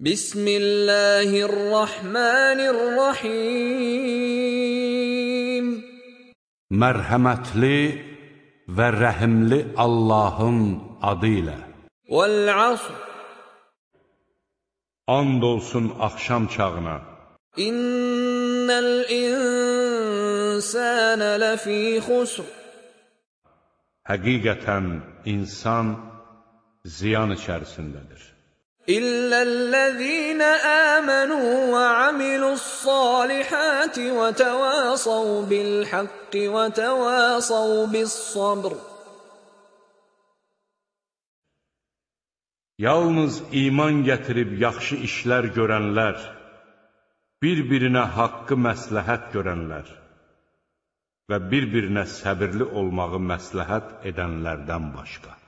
Bismillahirrahmanirrahim. Mərhəmətli və rəhimli Allahın adı ilə. Vəl-əsr And olsun axşam çağına. İnnəl insənə ləfī xusr. Həqiqətən insan ziyan içərisindədir. Əmənu və amiluss-salihati və təvəsav bil-haqqi və təvəsav bis-sabr. Yalnız iman gətirib yaxşı işlər görənlər, bir-birinə haqqı məsləhət görənlər və bir-birinə səbirli olmağı məsləhət edənlərdən başqa.